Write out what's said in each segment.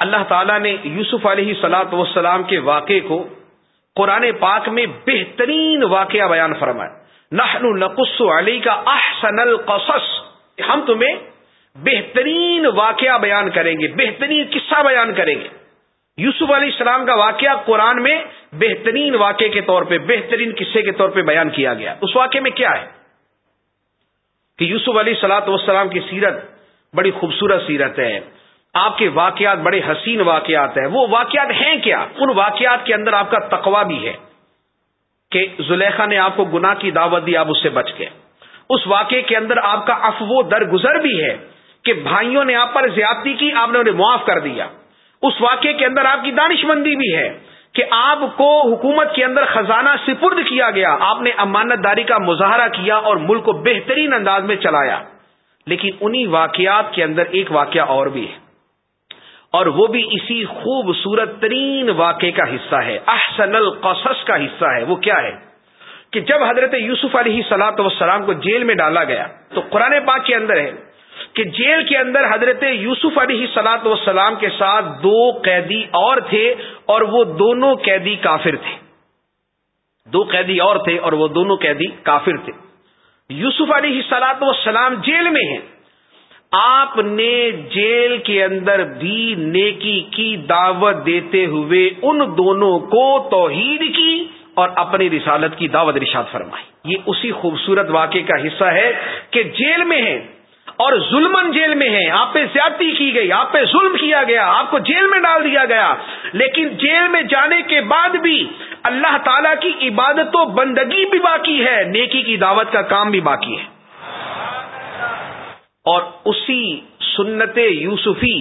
اللہ تعالیٰ نے یوسف علیہ سلاۃ وسلام کے واقعے کو قرآن پاک میں بہترین واقعہ بیان فرمایا۔ نحن نقص علی کا احسن القصص۔ ہم تمہیں بہترین واقعہ بیان کریں گے، بہترین قصہ بیان کریں گے۔ یوسف علیہ السلام کا واقعہ قرآن میں بہترین واقعے کے طور پہ، بہترین قصے کے طور پہ بیان کیا گیا۔ اس واقعے میں کیا ہے؟ کہ یوسف علیہ سلاۃ والسلام کی سیرت بڑی خوبصورت سیرت ہے۔ آپ کے واقعات بڑے حسین واقعات ہیں۔ وہ واقعات ہیں کیا؟ ان واقعات کے اندر آپ کا تقوا بھی ہے کہ زلیخا نے آپ کو گناہ کی دعوت دی، آپ اس سے بچ گئے۔ اس واقعے کے اندر آپ کا افو درگزر بھی ہے کہ بھائیوں نے آپ پر زیادتی کی، آپ نے انہیں معاف کر دیا۔ اس واقعے کے اندر آپ کی دانش مندی بھی ہے کہ آپ کو حکومت کے اندر خزانہ سپرد کیا گیا۔ آپ نے امانت داری کا مظاہرہ کیا اور ملک کو بہترین انداز میں چلایا۔ لیکن انہی واقعات کے اندر ایک واقعہ اور بھی ہے۔ اور وہ بھی اسی خوبصورت ترین واقعے کا حصہ ہے، احسن القصص کا حصہ ہے۔ وہ کیا ہے؟ کہ جب حضرت یوسف علیہ سلاۃ وسلام کو جیل میں ڈالا گیا، تو قرآن پاک کے اندر ہے کہ جیل کے اندر حضرت یوسف علیہ سلاۃ وسلام کے ساتھ دو قیدی اور تھے اور وہ دونوں قیدی کافر تھے۔ دو قیدی اور تھے اور وہ دونوں قیدی کافر تھے۔ یوسف علیہ سلاط وسلام جیل میں ہیں۔ آپ نے جیل کے اندر بھی نیکی کی دعوت دیتے ہوئے ان دونوں کو توحید کی اور اپنی رسالت کی دعوت رشاد فرمائی۔ یہ اسی خوبصورت واقعے کا حصہ ہے کہ جیل میں ہیں اور ظلمن جیل میں ہیں۔ آپ پہ زیادتی کی گئی، آپ پہ ظلم کیا گیا، آپ کو جیل میں ڈال دیا گیا۔ لیکن جیل میں جانے کے بعد بھی اللہ تعالی کی عبادت و بندگی بھی باقی ہے، نیکی کی دعوت کا کام بھی باقی ہے۔ اور اسی سنت یوسفی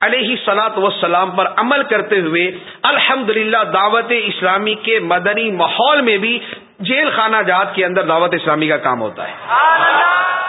علیہ سلاط وسلام پر عمل کرتے ہوئے الحمد دعوت اسلامی کے مدنی ماحول میں بھی جیل خانہ جات کے اندر دعوت اسلامی کا کام ہوتا ہے۔